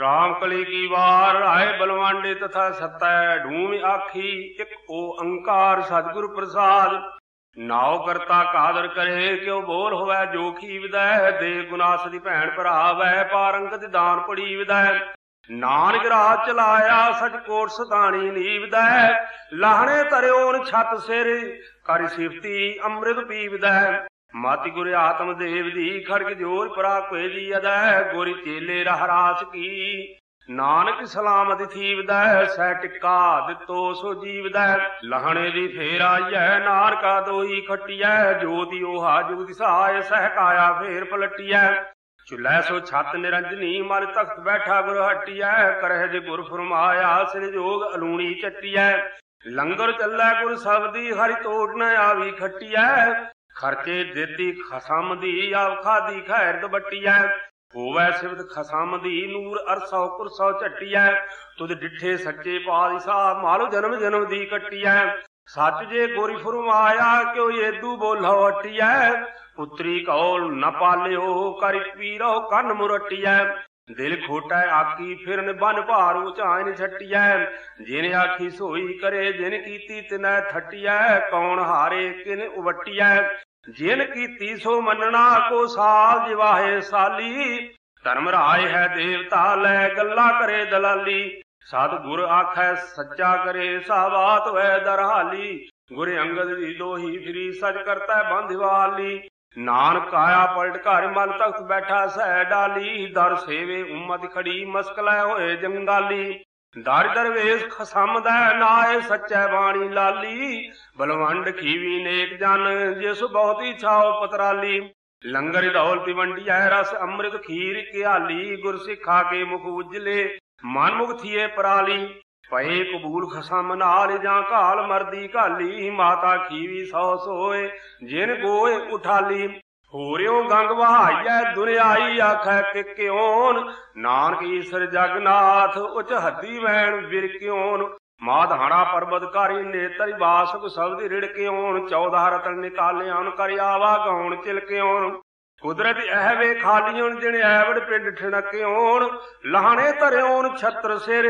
ਰਾਮ ਕਲੀ ਕੀ ਵਾਰ ਆਏ ਬਲਵਾਂਡੇ ਤਥਾ ਸਤੈ ਢੂਮ ਆਖੀ, ਇਕ ਓੰਕਾਰ ਸਤਿਗੁਰ ਪ੍ਰਸਾਦ। ਨਾਉ ਕਰਤਾ ਕਾਦਰ ਕਰੇ, ਕਿਉ ਬੋਲ ਹੋਵੇ ਜੋ ਵਿਦੈ ਦੇ ਗੁਨਾਸ ਦੀ ਭੈਣ ਭਰਾਵੈ, ਪਾਰੰਗਤ ਦਾਨ ਪੜੀ ਵਿਦੈ ਨਾਨਕ ਰਾਜ ਚਲਾਇਆ, ਸਚ ਕੋਟ ਸਤਾਣੀ ਨੀਵਦੈ। ਲਾਹਣੇ ਤਰਿਓਨ ਛਤ ਸਿਰ, ਕਰਿ ਸਿਫਤੀ ਅੰਮ੍ਰਿਤ ਪੀਵਦੈ। ਮਾਤੀ ਗੁਰ ਆਤਮ ਦੇਵ ਦੀ ਖੜਕ ਜੋਰ ਪਰਾ ਕੋਏ ਦੀ ਅਦੈ ਗੁਰ ਚੇਲੇ ਰਹ ਰਾਸ ਕੀ। ਨਾਨਕ ਸਲਾਮਤ ਥੀਵਦਾ ਸਹਿ ਟਿਕਾ ਦਿੱਤੋ ਸੋ ਜੀਵਦਾ ਲਹਣੇ ਦੀ ਫੇਰ ਆਈਐ, ਨਾਨਕਾ ਦੋਈ ਖਟਿਐ, ਜੋਤੀ ਉਹ ਜੁਗ ਦਿਸਾਇ ਸਹਿ ਕਾਇਆ ਫੇਰ ਪਲਟਿਐ। ਚੁੱਲੈ ਸੋ ਛਤ ਨਿਰੰਜਨੀ ਮਨ ਤਖਤ ਬੈਠਾ ਗੁਰ ਹਟਿਐ, ਕਰਹਿ ਜੇ ਗੁਰ ਫਰਮਾਇਆ, ਸਿਰ ਜੋਗ ਅਲੂਣੀ ਚੱਟਿਐ। ਲੰਗਰ ਚੱਲੈ ਗੁਰ ਸਬਦੀ ਹਰਿ ਤੋੜ ਨ ਆਵੀ ਖਟਿਐ। ਖਰਚੇ ਦਿੱਤੀ ਖਸਮ ਦੀ, ਆਪ ਖਾਦੀ ਖੈਰ ਦਬਟਿਐ ਹੋਵੈ ਸਿਵਤ ਖਸਮ ਦੀ, ਨੂਰ ਅਰਸੋ ਕੁਰਸੋ ਝਟਿਐ। ਤੁਧ ਡਿੱਠੇ ਸੱਚੇ ਪਾਤਸ਼ਾਹ, ਮਾਲੋ ਜਨਮ ਜਨਮ ਦੀ ਕੱਟਿਐ। ਸੱਚ ਜੇ ਗੋਰੀ ਫਰਮਾਇਆ, ਕਿਉ ਏਦੂ ਬੋਲੋ ਹਟਿਐ ਪੁੱਤਰੀ ਕੌਲ ਨ ਪਾਲਿਓ, ਕਰਿ ਪੀਰੋ ਕੰਨ ਮੁਰਟਿਐ। ਦਿਲ ਖੋਟਾ ਆਕੀ ਫਿਰਨ ਬਨ ਭਾਰ ਉਚਾਇ ਨ ਛਟਿਐ। ਜਿਨ ਆਖੀ ਸੋਈ ਕਰੇ, ਜਿਨ ਕੀਤੀ ਤਿਨੈ ਥਟਿਐ। ਕੌਣ ਹਾਰੇ, ਕਿਨ ਉਵਟਿਐ। ਜਿਨ ਕੀਤੀ ਸੋ ਮੰਨਣਾ ਕੋ ਸਾਲ ਜਿਵਾਹੇ ਸਾਲੀ। ਧਰਮ ਰਾਏ ਹੈ ਦੇਵਤਾ, ਲੈ ਗੱਲਾਂ ਕਰੇ ਦਲਾਲੀ। ਸਤ ਗੁਰ ਆਖੈ, ਸੱਚਾ ਕਰੇ ਸਾਬਾਤ ਵੈ ਦਰਹਾਲੀ। ਗੁਰ ਅੰਗਦ ਦੀ ਦੋਹੀ ਫਰੀ ਸਚ ਕਰਤਾ ਬੰਧਵਾਲੀ ਨਾਨਕ ਆਇਆ ਪਲਟ ਘਰ ਮਨ ਤਖਤ ਬੈਠਾ ਸਹਿ ਡਾਲੀ। ਦਰ ਸੇਵੇ ਉਮਤ ਖੜੀ, ਮਸਕਲੇ ਹੋਏ ਜੰਗਾਲੀ। ਦਰ ਦਰਵੇਸ਼ ਖਸਮਦਾ ਨਾਏ ਸੱਚੈ ਬਾਣੀ ਲਾਲੀ। ਬਲਵੰਡ ਖੀਵੀ ਨੇਕ ਜਨ, ਜਿਸ ਬਹੁਤੀ ਛਾਉ ਪਤਰਾਲੀ। ਲੰਗਰ ਦੌਲਤੀ ਵੰਡੀਐ ਰਸ ਅੰਮ੍ਰਿਤ ਖੀਰ ਕਿਆਲੀ ਗੁਰ ਸਿੱਖਾ ਕੇ ਮੁਖ ਉਜਲੇ, ਮਨ ਮੁਖ ਥੀਏ ਪਰਾਲੀ। ਪਏ ਕਬੂਲ ਖਸਮ ਨਾਲ, ਜਾਂ ਘਾਲ ਮਰਦੀ ਘਾਲੀ। ਮਾਤਾ ਖੀਵੀ ਸੌ ਸੋਏ, ਜਿਨ ਗੋਏ ਉਠਾਲੀ। ਹੋਰਿਓ ਗੰਗ ਵਹਾਈਐ, ਦੁਨਿਆਈ ਆਖੈ ਕਿ ਕਿਉਨ? ਨਾਨਕ ਈਸਰ ਜਗਨਾਥ, ਉਚ ਹੱਦੀ ਵੈਣ ਵਿਰ ਕਿਉਨ? ਮਾਧਾਣਾ ਪਰਬਤ ਨੇਤਰ ਬਾਸਕ ਸਬਦ ਰਿੜ ਕਿਉਨ? 14 ਰਤਨ ਨਿਕਾਲਿਆਨ ਕਰ ਆਵਾ ਗਾਉਣ ਚਿਲ ਕਿਉਨ? ਕੁਦਰਤ ਇਹ ਵੇ ਖਾਲੀਉਣ ਜਿਣ ਐਵੜ ਪਿੰਡ ਠਣਕਿਉਣ ਲਾਹਣੇ ਧਰਿਓਨ ਛਤਰ ਸਿਰ,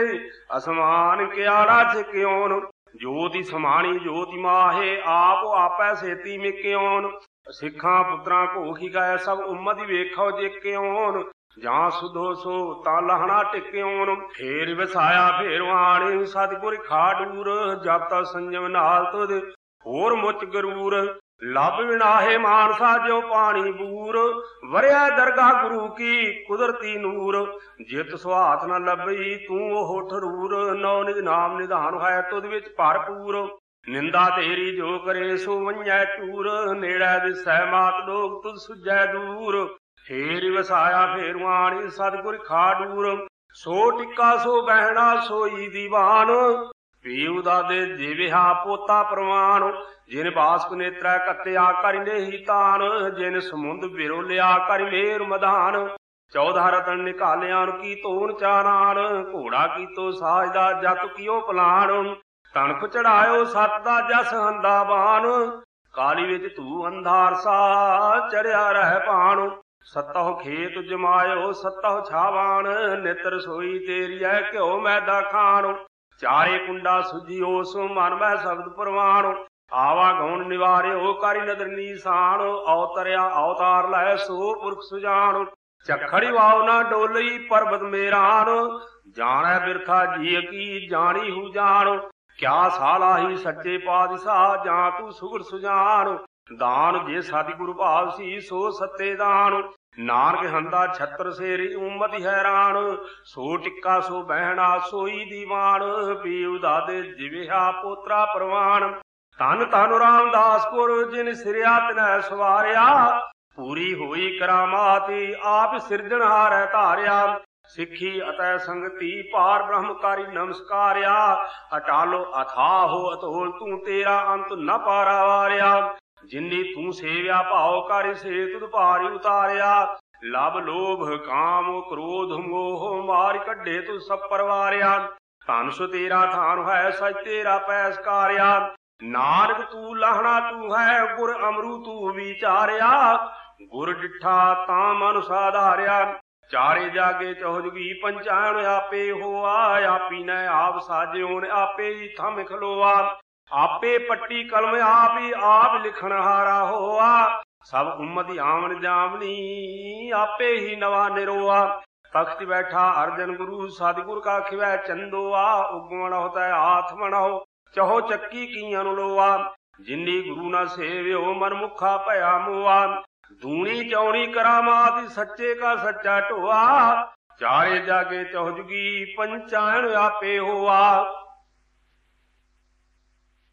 ਅਸਮਾਨ ਕਿਆੜਾ ਛਕਿਉਣ ਜੋਤੀ ਸਮਾਣੀ ਜੋਤੀ ਮਾਹੇ, ਆਪ ਆਪੈ ਸੇਤੀ ਮਿਕਿਉਣ ਸਿੱਖਾਂ ਪੁੱਤਰਾਂ ਘੋਖੀ ਗਾਇਆ ਸਭ ਉਮਤ ਹੀ ਵੇਖੋ ਜੇ ਕਿਉਣ ਜਾਂ ਸੁਧੋ ਸੋ ਤਾਂ ਲਹਣਾ ਟਿਕਿਉਣ ਫੇਰ ਵਸਾਇਆ ਫੇਰ ਆਣੀ ਸਤਿਗੁਰ ਖਾਡੂਰ ਜਪ ਤਾ ਸੰਜਮ ਨਾਲ ਤੁਧ, ਹੋਰ ਮੁੱਚ ਗਰੂਰ। ਲੱਭ ਵਿਨਾਹੇ ਮਾਨਸਾ ਜਿਉ ਪਾਣੀ ਬੂਰ, ਵਰਿਆ ਦਰਗਾ ਗੁਰੂ ਕੀ ਕੁਦਰਤੀ ਨੂਰ। ਜਿਤ ਸੁਹਾਤ ਨਾ ਲੱਭਈ ਤੂੰ ਉਹ ਠਰੂਰ, ਨੌ ਨਿਜ ਨਾਮ ਨਿਧਾਨ ਹੈ ਤੁਧ ਵਿੱਚ ਭਰਪੂਰ। ਨਿੰਦਾ ਤੇਰੀ ਜੋ ਕਰੇ ਸੋ ਵੰਜੈ ਚੂਰ, ਨੇੜਾ ਦਿਸੈ ਮਾਤ ਲੋਕ, ਤੁਧ ਸੁਜੈ ਦੂਰ। ਫੇਰ ਵਸਾਇਆ ਫੇਰ ਵਾਣੀ ਖਾਡੂਰ। ਸੋ ਟਿੱਕਾ, ਸੋ ਬਹਿਣਾ, ਸੋਈ ਦੀਵਾਨ। ਪੀਉ ਦਾਦੇ ਜਿਵਿਹਾ ਪੋਤਾ ਪ੍ਰਵਾਨ। ਜਿਨ ਬਾਸਕ ਨੇਤਰਾ ਕੱਤਿਆ ਕਰਿ ਨੇਹੀ ਤਾਨ। ਜਿਨ ਸਮੁੰਦ ਵਿਰੋਲਿਆ ਕਰਿ ਮੇਰ ਮਧਾਨ 14 ਰਤਨ ਨਿਕਾਲਿਆਂ ਕੀ ਤੋਨ ਚਾਨਾਨ। ਘੋੜਾ ਕੀਤੋ ਸਾਜ ਦਾ ਜਤ ਕੀਓ ਪਲਾਨ। ਤਣਕ ਚੜਾਇਓ ਸਤ ਦਾ ਜਸ ਹੰਦਾ ਬਾਨ ਕਾਲੀ ਵਿੱਚ ਤੂ ਅੰਧਾਰ ਸਾ, ਚੜਿਆ ਰਹਿ ਪਾਣ ਸਤਹੁ ਖੇਤ ਜਮਾਇਓ, ਸਤਹੁ ਛਾਵਾਨ ਨਿਤਰ ਸੋਈ ਤੇਰੀ ਐ, ਘਿਓ ਮੈਦਾ ਖਾਣ। ਚਾਰੇ ਕੁੰਡਾ ਸੁਜੀਓ, ਸੋ ਮਨ ਮੈਂ ਸ਼ਬਦ ਪ੍ਰਵਾਣ। ਆਵਾ ਗਉਣ ਨਿਵਾਰਿਓ, ਕਰਿ ਨਦਰ ਨੀਸਾਨ ਅਵਤਰਿਆ ਅਵਤਾਰ ਲੈ ਸੋ ਪੁਰਖ ਸੁਜਾਨ ਚਖੜੀ ਵਾਉ ਨਾ ਡੋਲਈ ਪਰਬਤ ਮੇਰਾਨ। ਜਾਣੈ ਬਿਰਥਾ ਜੀ ਕੀ, ਜਾਣੀ ਹੂ ਜਾਣ। ਕਿਆ ਸਾਲਾਹੀ ਸੱਚੇ ਪਾਤਸ਼ਾਹ, ਜਾਂ ਤੂੰ ਸੁਗੜ ਸੁਜਾਨ? ਦਾਨ ਜੇ ਸਤਿਗੁਰ ਭਾਵ ਸੀ, ਸੋ ਸੱਤੇ ਦਾਨ। ਨਾਨਕ ਹੰਦਾ ਛਤਰ ਸੇਰੀ, ਉਮਤ ਹੈਰਾਨ। ਸੋ ਟਿੱਕਾ, ਸੋ ਬਹਿਣਾ, ਸੋਈ ਦੀਵਾਨ। ਪੀਉ ਦਾਦੇ ਜਿਵਿਆ ਪੋਤਰਾ ਪ੍ਰਵਾਨ। ਤਨ ਤਨ ਰਾਮਦਾਸਪੁਰ ਜਿਨ ਸਿਰਿਆ ਤਨੈ ਸਵਾਰਿਆ। ਪੂਰੀ ਹੋਈ ਕਰਾਮਾਤੀ, ਆਪ ਸਿਰਜਣਹਾਰੈ ਧਾਰਿਆ। ਸਿੱਖੀ ਅਤੈ ਸੰਗਤੀ ਪਾਰ ਬ੍ਰਹਮਕਾਰੀ ਨਮਸਕਾਰਿਆ। ਅਟਾਲੋ ਅਥਾਹੋ ਅਤੋਲ ਤੂੰ ਤੇਰਾ ਅੰਤ ਨ ਪਾਰਾ ਵਾਰਿਆ ਜਿਨੀ ਤੂੰ ਸੇਵਿਆ ਭਾਉ ਕਰਿ ਸੇ ਤੁਧ ਭਾਰੀ ਉਤਾਰਿਆ। ਲਬ ਲੋਭ ਕਾਮ ਕ੍ਰੋਧ ਮੋਹ ਮਾਰ ਕੱਢੇ ਤੂੰ ਸਭ ਪਰਵਾਰਿਆ। ਧਨ ਸੁ ਤੇਰਾ ਥਾਨ ਹੈ, ਸਚ ਤੇਰਾ ਪੈਸ ਕਾਰਿਆ। ਨਾਨਕ ਤੂੰ ਲਾਹਣਾ ਤੂੰ ਹੈ, ਗੁਰ ਅਮਰੂ ਤੂੰ ਵਿਚਾਰਿਆ। ਗੁਰ ਡਿਠਾ ਤਾਂ ਮਨ ਸਾਧਾਰਿਆ ਚਾਰੇ ਜਾਗੇ ਚੌਜਗੀ ਪੰਚਾਣ ਆਪੇ ਹੋਆ, ਆਪੀ ਨੇ ਆਪ ਸਾਜਿਓ ਆਪੇ ਹੀ ਥਮ ਖਲੋਆ। ਆਪੇ ਪੱਟੀ ਕਲਮ ਆਪ ਹੀ ਆਪ ਲਿਖਣ ਹਾਰਾ ਹੋਆ। ਸਭ ਉਮਤ ਆਵਣ ਜਾਵਨੀ, ਆਪੇ ਹੀ ਨਵਾ ਨਿਰੋਆ। ਤਖਤ ਬੈਠਾ ਅਰਜਨ ਗੁਰੂ, ਸਤਿਗੁਰ ਕਾ ਖਿਵੈ ਚੰਦੋਆ। ਉਗਵਣ ਹੋਤਾ ਆਥ ਮਣੋ ਚਹੋ ਚੱਕੀ ਕੀਆਂ ਨੂੰ ਲੋਆ। ਜਿਨੀ ਗੁਰੂ ਨਾ ਸੇਵਿਓ ਮਨ ਮੁਖਾ ਭਇਆ ਮੋਆ। ਦੂਣੀ ਚੌਣੀ ਕਰਾਮਾਤ ਸੱਚੇ ਕਾ ਸੱਚਾ ਢੋਆ। ਚਾਰੇ ਜਾਗੇ ਚੌਜਗੀ ਪੰਚਾਇਣ ਆਪੇ ਹੋਆ।